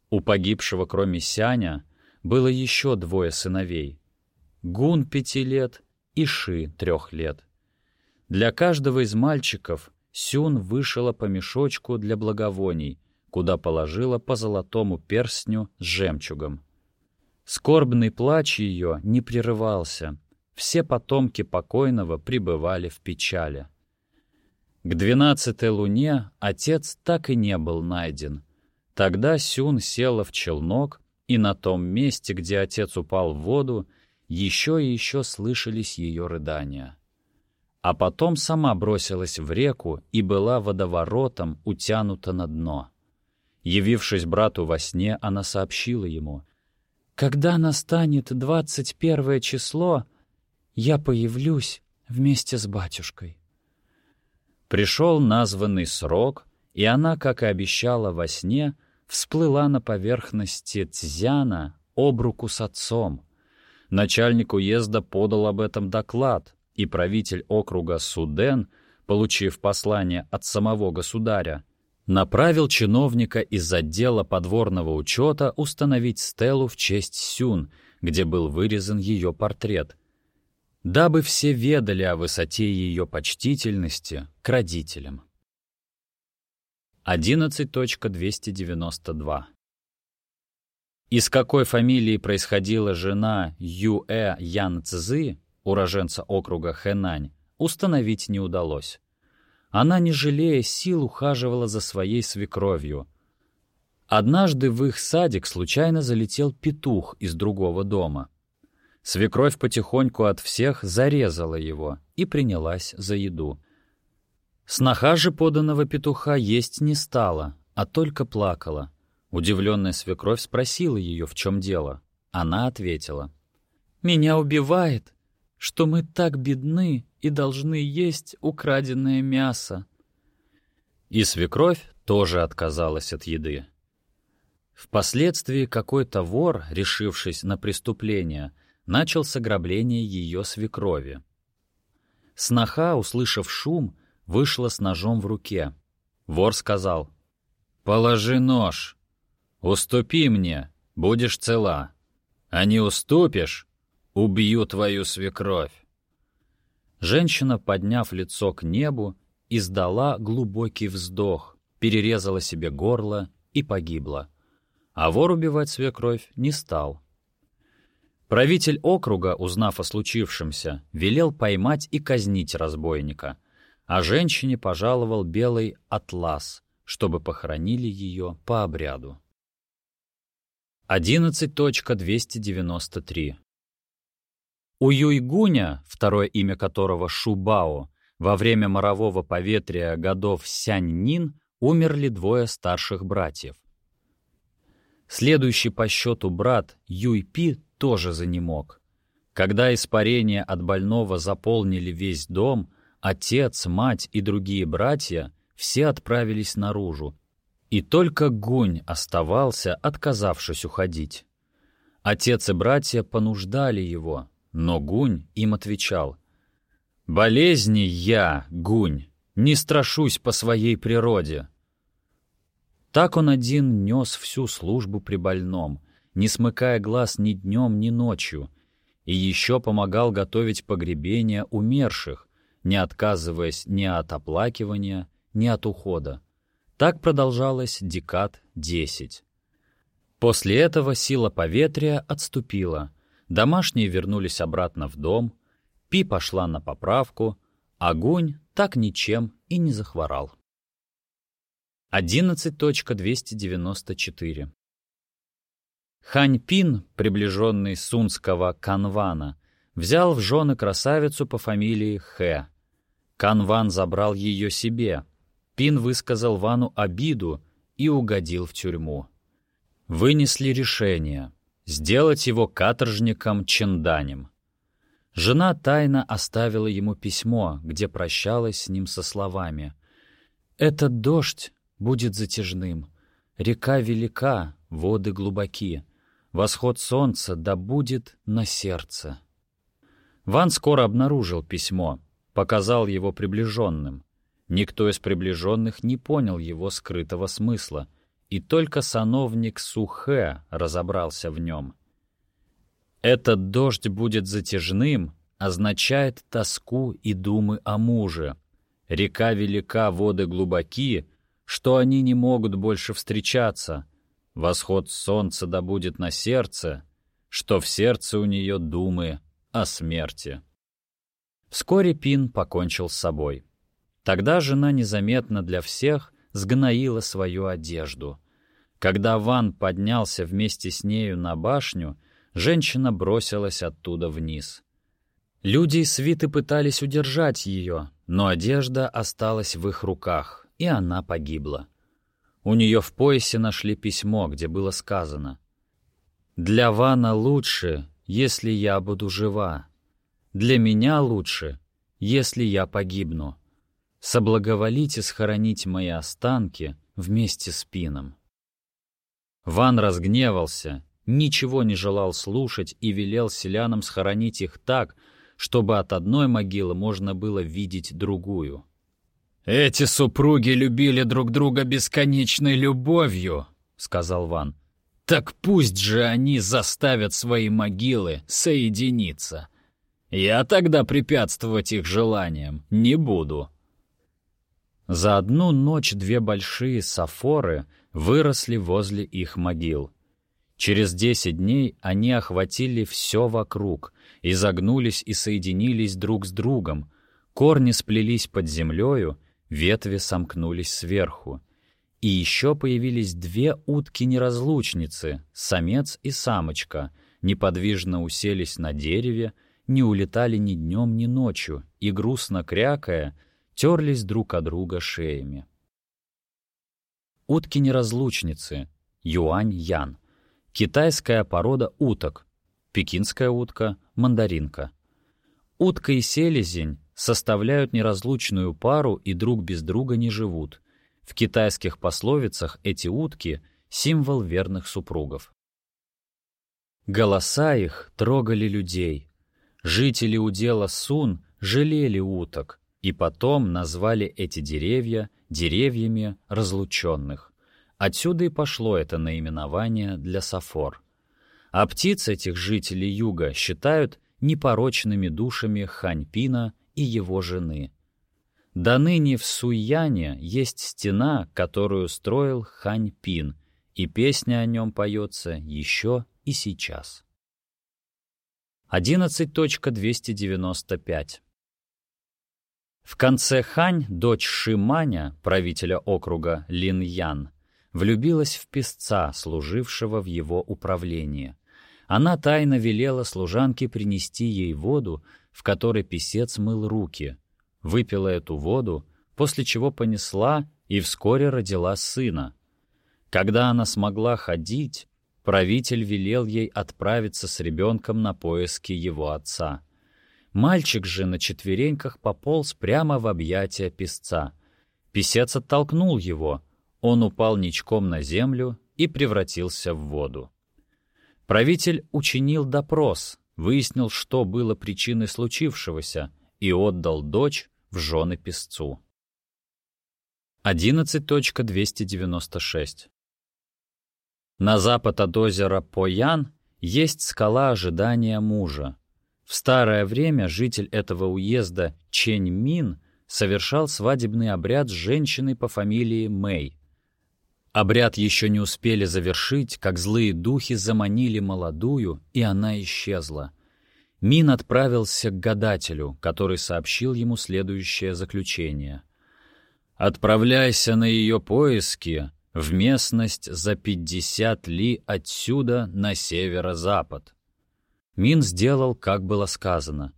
У погибшего, кроме Сяня, было еще двое сыновей. Гун пяти лет и Ши трех лет. Для каждого из мальчиков Сюн вышила по мешочку для благовоний, куда положила по золотому перстню с жемчугом. Скорбный плач ее не прерывался. Все потомки покойного пребывали в печали. К двенадцатой луне отец так и не был найден. Тогда Сюн села в челнок, и на том месте, где отец упал в воду, еще и еще слышались ее рыдания. А потом сама бросилась в реку и была водоворотом утянута на дно. Явившись брату во сне, она сообщила ему, «Когда настанет двадцать первое число, я появлюсь вместе с батюшкой». Пришел названный срок, и она, как и обещала во сне, всплыла на поверхности Цзяна об руку с отцом. Начальник уезда подал об этом доклад, и правитель округа Суден, получив послание от самого государя, направил чиновника из отдела подворного учета установить стелу в честь Сюн, где был вырезан ее портрет, дабы все ведали о высоте ее почтительности к родителям. 11.292 Из какой фамилии происходила жена Юэ Ян Цзы, уроженца округа Хэнань, установить не удалось. Она, не жалея сил, ухаживала за своей свекровью. Однажды в их садик случайно залетел петух из другого дома. Свекровь потихоньку от всех зарезала его и принялась за еду. Сноха же поданного петуха есть не стала, а только плакала. Удивленная свекровь спросила ее, в чем дело. Она ответила. «Меня убивает, что мы так бедны и должны есть украденное мясо. И свекровь тоже отказалась от еды. Впоследствии какой-то вор, решившись на преступление, начал с ограбления ее свекрови. Сноха, услышав шум, вышла с ножом в руке. Вор сказал, «Положи нож, уступи мне, будешь цела, а не уступишь, убью твою свекровь». Женщина, подняв лицо к небу, издала глубокий вздох, перерезала себе горло и погибла. А вор убивать свекровь не стал. Правитель округа, узнав о случившемся, велел поймать и казнить разбойника, а женщине пожаловал белый атлас, чтобы похоронили ее по обряду. 11.293 у Юйгуня, второе имя которого Шубао, во время морового поветрия годов Сянь-Нин умерли двое старших братьев. Следующий по счету брат Юйпи тоже занемог. Когда испарения от больного заполнили весь дом, отец, мать и другие братья все отправились наружу, и только Гунь оставался, отказавшись уходить. Отец и братья понуждали его, но Гунь им отвечал. «Болезни я, Гунь, не страшусь по своей природе». Так он один нес всю службу при больном, не смыкая глаз ни днем, ни ночью, и еще помогал готовить погребения умерших, не отказываясь ни от оплакивания, ни от ухода. Так продолжалось декад десять. После этого сила поветрия отступила, Домашние вернулись обратно в дом, Пи пошла на поправку, Огонь так ничем и не захворал. 11.294 Хань Пин, приближенный сунского Канвана, взял в жены красавицу по фамилии Хэ. Канван забрал ее себе. Пин высказал Вану обиду и угодил в тюрьму. Вынесли решение сделать его каторжником Ченданем. Жена тайно оставила ему письмо, где прощалась с ним со словами «Этот дождь будет затяжным, река велика, воды глубоки, восход солнца да будет на сердце». Ван скоро обнаружил письмо, показал его приближенным. Никто из приближенных не понял его скрытого смысла, и только сановник Сухэ разобрался в нем — этот дождь будет затяжным, означает тоску и думы о муже. Река велика, воды глубоки, что они не могут больше встречаться. Восход солнца да будет на сердце, что в сердце у нее думы о смерти. Вскоре Пин покончил с собой. Тогда жена незаметно для всех сгноила свою одежду. Когда Ван поднялся вместе с нею на башню, женщина бросилась оттуда вниз. Люди и свиты пытались удержать ее, но одежда осталась в их руках, и она погибла. У нее в поясе нашли письмо, где было сказано «Для Вана лучше, если я буду жива. Для меня лучше, если я погибну. Соблаговолите схоронить мои останки вместе с Пином». Ван разгневался ничего не желал слушать и велел селянам схоронить их так, чтобы от одной могилы можно было видеть другую. «Эти супруги любили друг друга бесконечной любовью», — сказал Ван. «Так пусть же они заставят свои могилы соединиться. Я тогда препятствовать их желаниям не буду». За одну ночь две большие сафоры выросли возле их могил. Через десять дней они охватили все вокруг, изогнулись и соединились друг с другом, корни сплелись под землею, ветви сомкнулись сверху. И еще появились две утки-неразлучницы, самец и самочка, неподвижно уселись на дереве, не улетали ни днем, ни ночью, и, грустно крякая, терлись друг о друга шеями. Утки-неразлучницы, Юань-Ян — Китайская порода уток. Пекинская утка, мандаринка. Утка и селезень составляют неразлучную пару и друг без друга не живут. В китайских пословицах эти утки — символ верных супругов. Голоса их трогали людей. Жители удела Сун жалели уток и потом назвали эти деревья деревьями разлученных. Отсюда и пошло это наименование для сафор. А птиц этих жителей юга считают непорочными душами Ханьпина и его жены. До ныне в Суйяне есть стена, которую строил Ханьпин, и песня о нем поется еще и сейчас. 11.295 В конце Хань дочь Шиманя, правителя округа Линьян, влюбилась в песца, служившего в его управлении. Она тайно велела служанке принести ей воду, в которой писец мыл руки, выпила эту воду, после чего понесла и вскоре родила сына. Когда она смогла ходить, правитель велел ей отправиться с ребенком на поиски его отца. Мальчик же на четвереньках пополз прямо в объятия песца. Песец оттолкнул его — он упал ничком на землю и превратился в воду. Правитель учинил допрос, выяснил, что было причиной случившегося, и отдал дочь в жены песцу. 11.296 На запад от озера Поян есть скала ожидания мужа. В старое время житель этого уезда Чень Мин совершал свадебный обряд с женщиной по фамилии Мэй. Обряд еще не успели завершить, как злые духи заманили молодую, и она исчезла. Мин отправился к гадателю, который сообщил ему следующее заключение. Отправляйся на ее поиски в местность за 50 ли отсюда на северо-запад. Мин сделал, как было сказано.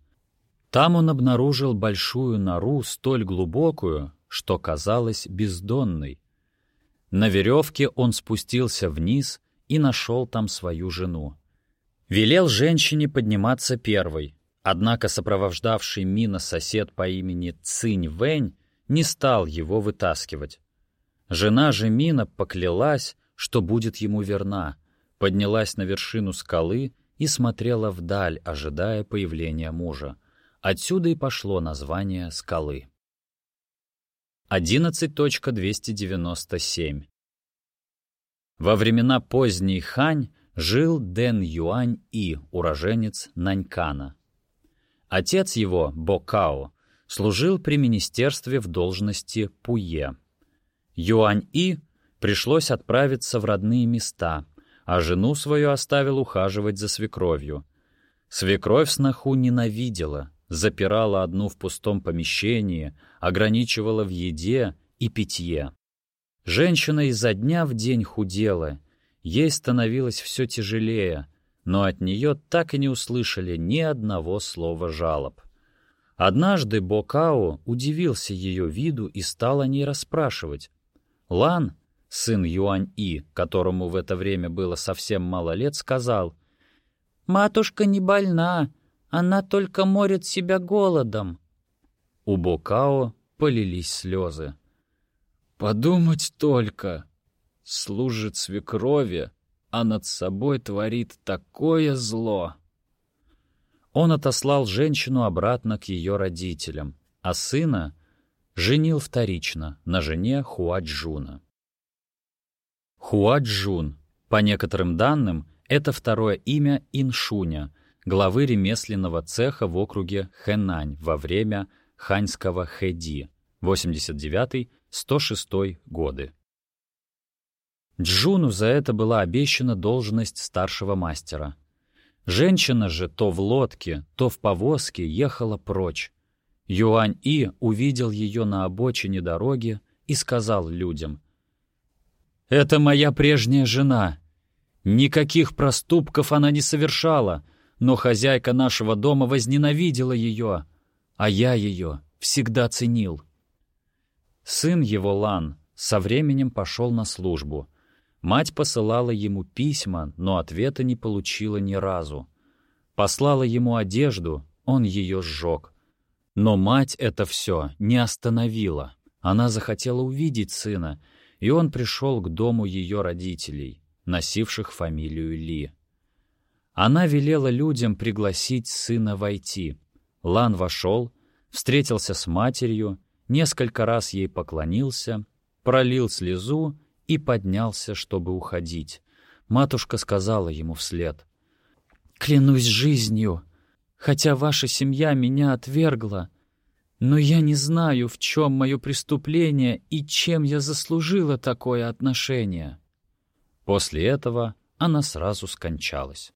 Там он обнаружил большую нору, столь глубокую, что казалась бездонной. На веревке он спустился вниз и нашел там свою жену. Велел женщине подниматься первой, однако сопровождавший Мина сосед по имени Цинь Вэнь не стал его вытаскивать. Жена же Мина поклялась, что будет ему верна, поднялась на вершину скалы и смотрела вдаль, ожидая появления мужа. Отсюда и пошло название скалы. 11.297 Во времена поздней Хань жил Дэн Юань И, уроженец Нанькана. Отец его, Бокао, служил при министерстве в должности Пуе. Юань И пришлось отправиться в родные места, а жену свою оставил ухаживать за свекровью. Свекровь сноху ненавидела, запирала одну в пустом помещении, ограничивала в еде и питье. Женщина изо дня в день худела, ей становилось все тяжелее, но от нее так и не услышали ни одного слова жалоб. Однажды Бокао удивился ее виду и стал о ней расспрашивать. Лан, сын Юань-И, которому в это время было совсем мало лет, сказал, «Матушка не больна, она только морит себя голодом». У Бокао полились слезы. «Подумать только! Служит свекрови, а над собой творит такое зло!» Он отослал женщину обратно к ее родителям, а сына женил вторично на жене Хуаджуна. Хуаджун, по некоторым данным, это второе имя Иншуня, главы ремесленного цеха в округе Хэнань во время ханьского Хэди, 89-106 годы. Джуну за это была обещана должность старшего мастера. Женщина же то в лодке, то в повозке ехала прочь, Юань-И увидел ее на обочине дороги и сказал людям, «Это моя прежняя жена. Никаких проступков она не совершала, но хозяйка нашего дома возненавидела ее, а я ее всегда ценил». Сын его, Лан, со временем пошел на службу. Мать посылала ему письма, но ответа не получила ни разу. Послала ему одежду, он ее сжег. Но мать это все не остановила. Она захотела увидеть сына, и он пришел к дому ее родителей, носивших фамилию Ли. Она велела людям пригласить сына войти. Лан вошел, встретился с матерью, несколько раз ей поклонился, пролил слезу и поднялся, чтобы уходить. Матушка сказала ему вслед. «Клянусь жизнью, хотя ваша семья меня отвергла, но я не знаю, в чем мое преступление и чем я заслужила такое отношение». После этого она сразу скончалась.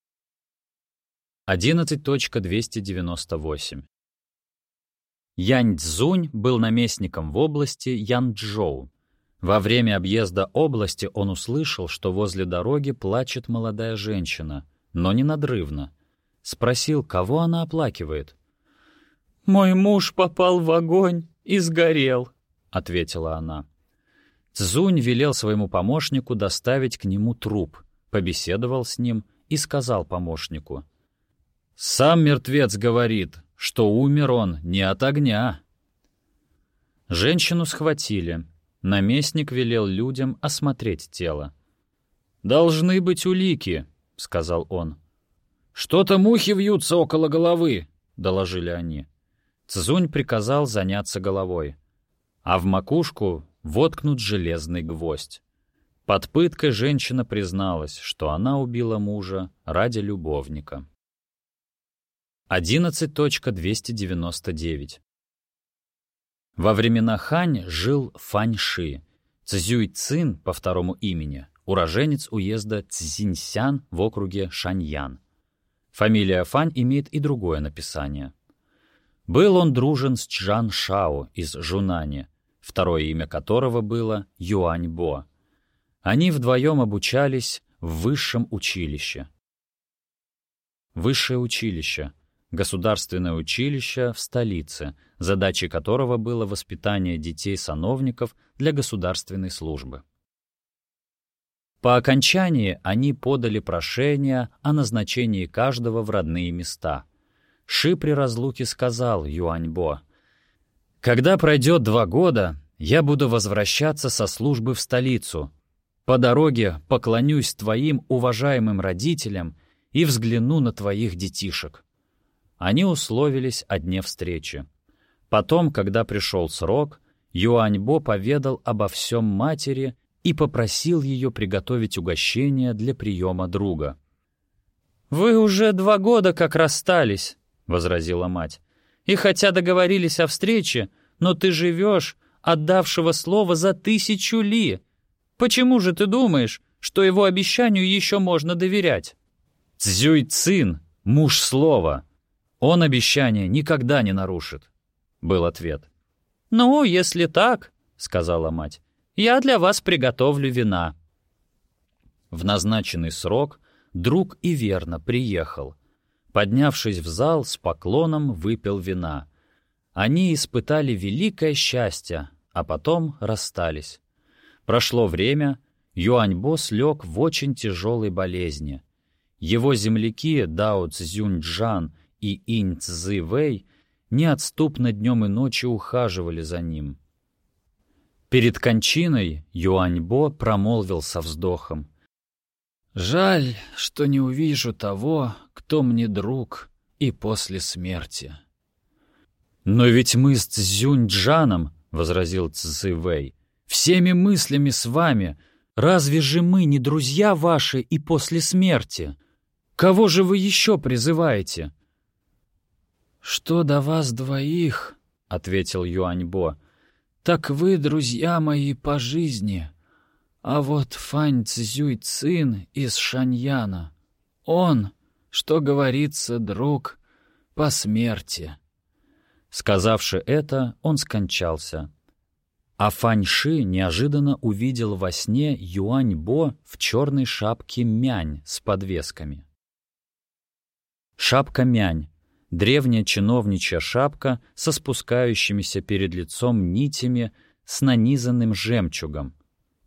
11.298 Янь Цзунь был наместником в области Янчжоу. Во время объезда области он услышал, что возле дороги плачет молодая женщина, но не надрывно. Спросил, кого она оплакивает. «Мой муж попал в огонь и сгорел», — ответила она. Цзунь велел своему помощнику доставить к нему труп, побеседовал с ним и сказал помощнику. «Сам мертвец говорит, что умер он не от огня». Женщину схватили. Наместник велел людям осмотреть тело. «Должны быть улики», — сказал он. «Что-то мухи вьются около головы», — доложили они. Цзунь приказал заняться головой, а в макушку воткнут железный гвоздь. Под пыткой женщина призналась, что она убила мужа ради любовника. 11.299 Во времена Хань жил Фань Ши, Цзюй Цин по второму имени, уроженец уезда Цзиньсян в округе Шаньян. Фамилия Фань имеет и другое написание — был он дружен с Чжан Шао из Жунани, второе имя которого было Юаньбо. Они вдвоем обучались в высшем училище. Высшее училище — государственное училище в столице, задачей которого было воспитание детей-сановников для государственной службы. По окончании они подали прошение о назначении каждого в родные места. Ши при разлуке сказал Юаньбо, «Когда пройдет два года, я буду возвращаться со службы в столицу. По дороге поклонюсь твоим уважаемым родителям и взгляну на твоих детишек». Они условились о дне встречи. Потом, когда пришел срок, Юаньбо поведал обо всем матери и попросил ее приготовить угощение для приема друга. «Вы уже два года как расстались», — возразила мать. «И хотя договорились о встрече, но ты живешь, отдавшего слово за тысячу ли. Почему же ты думаешь, что его обещанию еще можно доверять?» «Цзюй Цин, муж слова. Он обещание никогда не нарушит», — был ответ. «Ну, если так», — сказала мать, я для вас приготовлю вина». В назначенный срок друг и верно приехал. Поднявшись в зал, с поклоном выпил вина. Они испытали великое счастье, а потом расстались. Прошло время, Юаньбо слег в очень тяжелой болезни. Его земляки Дао Цзюньчжан и Инь Цзы неотступно днем и ночью ухаживали за ним. Перед кончиной Юаньбо промолвил со вздохом. «Жаль, что не увижу того, кто мне друг и после смерти». «Но ведь мы с Цзюньчжаном, — возразил Цзэвэй, — всеми мыслями с вами. Разве же мы не друзья ваши и после смерти? Кого же вы еще призываете?» «Что до вас двоих, — ответил Юаньбо, — так вы, друзья мои, по жизни. А вот Фань Цзюй Цин из Шаньяна, он, что говорится, друг, по смерти». Сказавши это, он скончался. А Фань Ши неожиданно увидел во сне Юань Бо в черной шапке мянь с подвесками. Шапка мянь древняя чиновничья шапка со спускающимися перед лицом нитями с нанизанным жемчугом,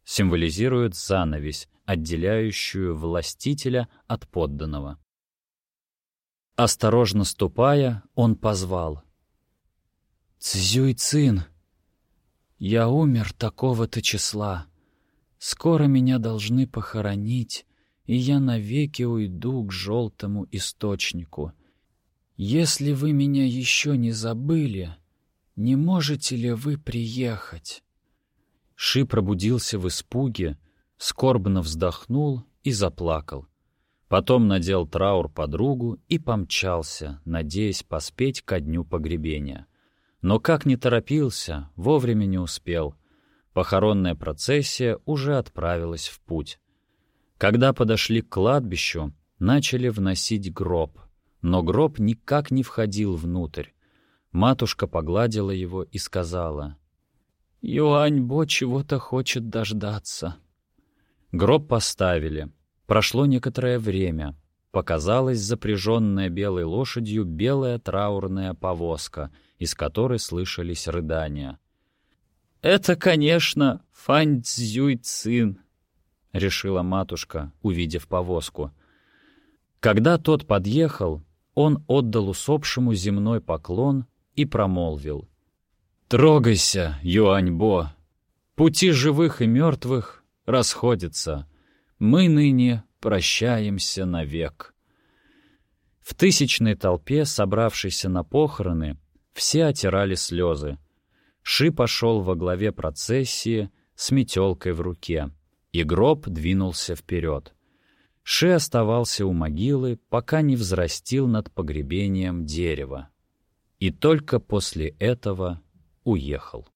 символизирует занавесь, отделяющую властителя от подданного. Осторожно ступая, он позвал. «Цзюй Цин, я умер такого-то числа. Скоро меня должны похоронить, и я навеки уйду к желтому источнику» «Если вы меня еще не забыли, не можете ли вы приехать?» Ши пробудился в испуге, скорбно вздохнул и заплакал. Потом надел траур подругу и помчался, надеясь поспеть ко дню погребения. Но как не торопился, вовремя не успел. Похоронная процессия уже отправилась в путь. Когда подошли к кладбищу, начали вносить гроб — но гроб никак не входил внутрь. Матушка погладила его и сказала, «Юаньбо чего-то хочет дождаться». Гроб поставили. Прошло некоторое время. Показалась запряженная белой лошадью белая траурная повозка, из которой слышались рыдания. «Это, конечно, Фань Цзюй Цин», — решила матушка, увидев повозку. Когда тот подъехал, он отдал усопшему земной поклон и промолвил. «Трогайся, Юаньбо! Пути живых и мертвых расходятся. Мы ныне прощаемся навек». В тысячной толпе, собравшейся на похороны, все отирали слезы. Ши пошел во главе процессии с метелкой в руке, и гроб двинулся вперед. Ши оставался у могилы, пока не взрастил над погребением дерево. И только после этого уехал.